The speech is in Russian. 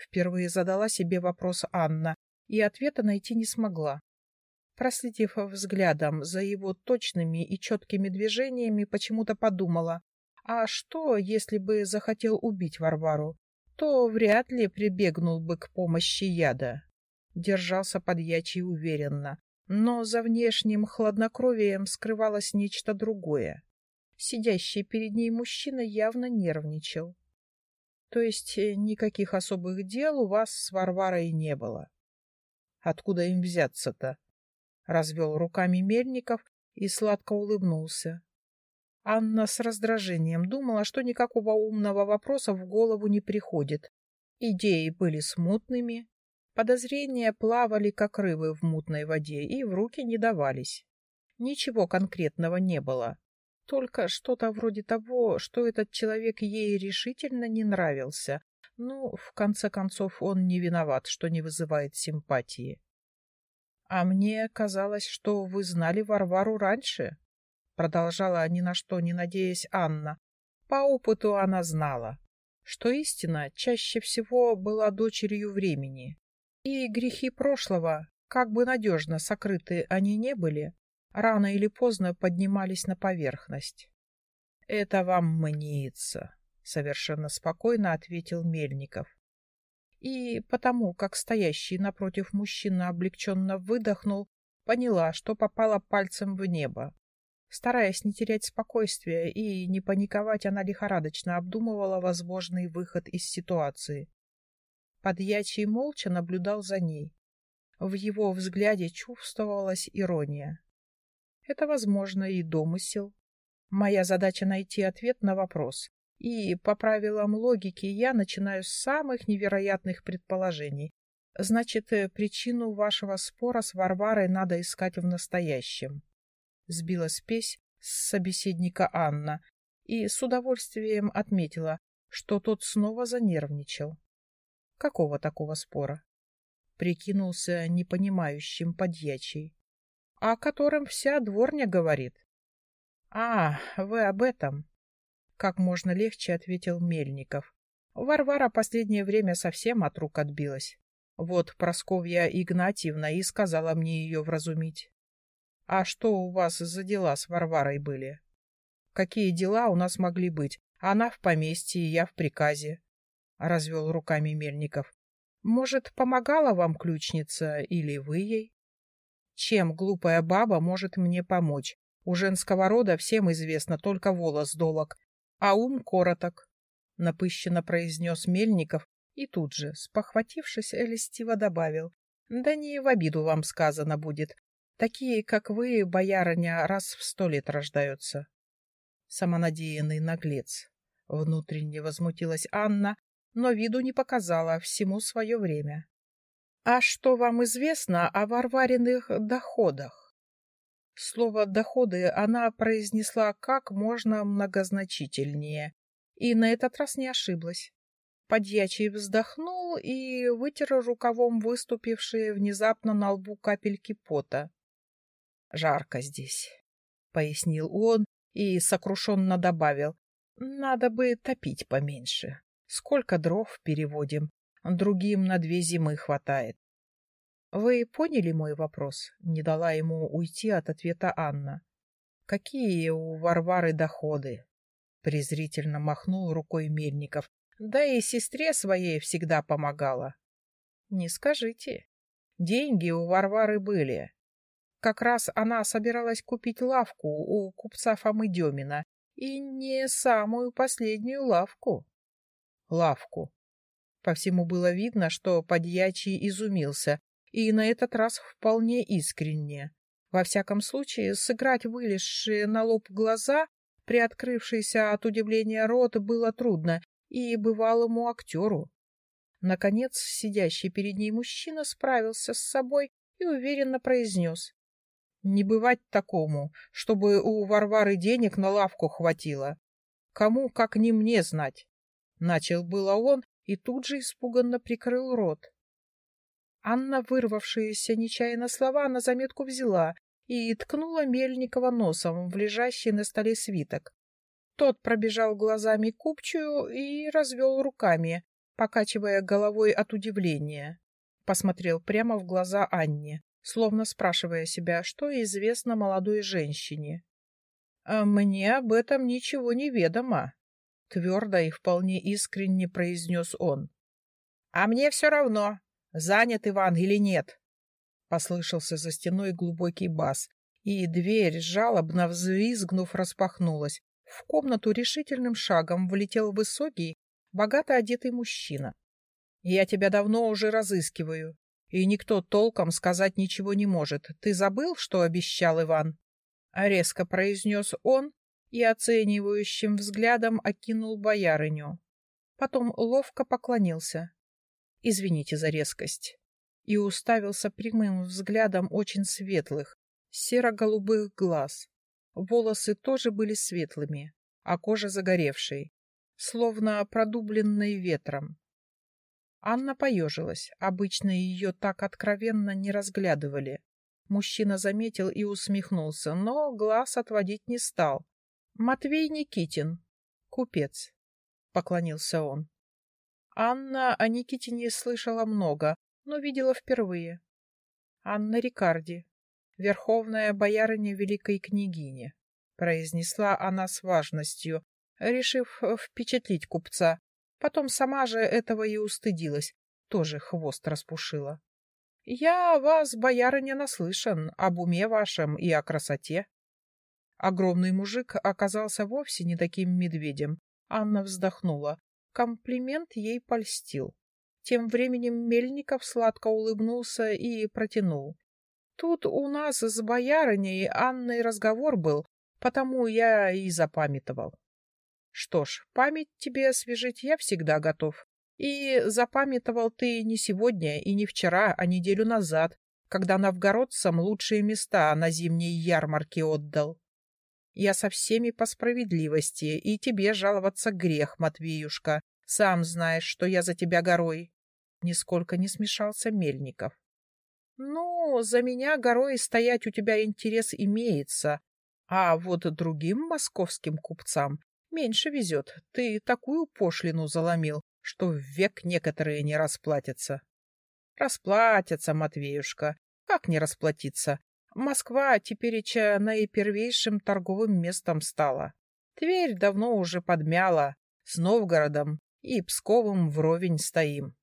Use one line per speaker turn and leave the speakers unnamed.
Впервые задала себе вопрос Анна, и ответа найти не смогла. Проследив взглядом за его точными и четкими движениями, почему-то подумала, а что, если бы захотел убить Варвару, то вряд ли прибегнул бы к помощи яда. Держался подьячий уверенно, но за внешним хладнокровием скрывалось нечто другое. Сидящий перед ней мужчина явно нервничал. То есть э, никаких особых дел у вас с Варварой не было. Откуда им взяться-то? Развел руками Мельников и сладко улыбнулся. Анна с раздражением думала, что никакого умного вопроса в голову не приходит. Идеи были смутными, подозрения плавали, как рыбы в мутной воде, и в руки не давались. Ничего конкретного не было. Только что-то вроде того, что этот человек ей решительно не нравился. Ну, в конце концов, он не виноват, что не вызывает симпатии. — А мне казалось, что вы знали Варвару раньше, — продолжала ни на что не надеясь Анна. По опыту она знала, что истина чаще всего была дочерью времени. И грехи прошлого, как бы надежно сокрыты они не были, рано или поздно поднимались на поверхность. — Это вам мнится, — совершенно спокойно ответил Мельников. И потому, как стоящий напротив мужчина облегченно выдохнул, поняла, что попала пальцем в небо. Стараясь не терять спокойствие и не паниковать, она лихорадочно обдумывала возможный выход из ситуации. Подьячий молча наблюдал за ней. В его взгляде чувствовалась ирония. Это, возможно, и домысел. Моя задача найти ответ на вопрос. И по правилам логики я начинаю с самых невероятных предположений. Значит, э, причину вашего спора с Варварой надо искать в настоящем. Сбила спесь с собеседника Анна и с удовольствием отметила, что тот снова занервничал. Какого такого спора? Прикинулся непонимающим подьячий о котором вся дворня говорит. — А, вы об этом? — как можно легче ответил Мельников. Варвара последнее время совсем от рук отбилась. Вот Просковья Игнатьевна и сказала мне ее вразумить. — А что у вас за дела с Варварой были? — Какие дела у нас могли быть? Она в поместье, я в приказе. — развел руками Мельников. — Может, помогала вам ключница или вы ей? Чем глупая баба может мне помочь? У женского рода всем известно только волос долог, а ум короток, — напыщенно произнес Мельников и тут же, спохватившись, льстиво добавил. — Да не в обиду вам сказано будет. Такие, как вы, боярыня, раз в сто лет рождаются. Самонадеянный наглец. Внутренне возмутилась Анна, но виду не показала всему свое время. А что вам известно о Варвариных доходах? Слово «доходы» она произнесла как можно многозначительнее, и на этот раз не ошиблась. Подьячий вздохнул и вытер рукавом выступившие внезапно на лбу капельки пота. — Жарко здесь, — пояснил он и сокрушенно добавил. — Надо бы топить поменьше. Сколько дров переводим, другим на две зимы хватает. — Вы поняли мой вопрос? — не дала ему уйти от ответа Анна. — Какие у Варвары доходы? — презрительно махнул рукой Мельников. — Да и сестре своей всегда помогала. — Не скажите. Деньги у Варвары были. Как раз она собиралась купить лавку у купца Фомы Демина, и не самую последнюю лавку. Лавку. По всему было видно, что подьячий изумился, и на этот раз вполне искренне. Во всяком случае, сыграть вылезшие на лоб глаза, приоткрывшийся от удивления рот, было трудно и бывалому актеру. Наконец, сидящий перед ней мужчина справился с собой и уверенно произнес. «Не бывать такому, чтобы у Варвары денег на лавку хватило. Кому, как не мне, знать?» Начал было он и тут же испуганно прикрыл рот. Анна, вырвавшиеся нечаянно слова, на заметку взяла и ткнула Мельникова носом в лежащий на столе свиток. Тот пробежал глазами купчую и развел руками, покачивая головой от удивления. Посмотрел прямо в глаза Анне, словно спрашивая себя, что известно молодой женщине. «А «Мне об этом ничего не ведомо», — твердо и вполне искренне произнес он. «А мне все равно, занят Иван или нет», — послышался за стеной глубокий бас, и дверь, жалобно взвизгнув, распахнулась. В комнату решительным шагом влетел высокий, богато одетый мужчина. «Я тебя давно уже разыскиваю, и никто толком сказать ничего не может. Ты забыл, что обещал Иван?» Резко произнес он и оценивающим взглядом окинул боярыню. Потом ловко поклонился. «Извините за резкость» и уставился прямым взглядом очень светлых, серо-голубых глаз. Волосы тоже были светлыми, а кожа загоревшей, словно продубленной ветром. Анна поежилась, обычно ее так откровенно не разглядывали. Мужчина заметил и усмехнулся, но глаз отводить не стал. «Матвей Никитин, купец», — поклонился он. Анна о Никитине слышала много, но видела впервые. Анна Рикарди, верховная боярыня великой княгини, произнесла она с важностью, решив впечатлить купца. Потом сама же этого и устыдилась, тоже хвост распушила. Я вас, боярыня, наслышан об уме вашем и о красоте. Огромный мужик оказался вовсе не таким медведем. Анна вздохнула. Комплимент ей польстил. Тем временем Мельников сладко улыбнулся и протянул. Тут у нас с боярыней Анной разговор был, потому я и запамятовал. Что ж, память тебе освежить я всегда готов. И запамятовал ты не сегодня и не вчера, а неделю назад, когда новгородцам лучшие места на зимней ярмарке отдал. Я со всеми по справедливости, и тебе жаловаться грех, Матвеюшка. Сам знаешь, что я за тебя горой. Нисколько не смешался Мельников. Ну, за меня горой стоять у тебя интерес имеется, а вот другим московским купцам меньше везет. Ты такую пошлину заломил, что в век некоторые не расплатятся. Расплатятся, Матвеюшка. Как не расплатиться? Москва тепереча наипервейшим торговым местом стала. Тверь давно уже подмяла. С Новгородом и Псковым вровень стоим.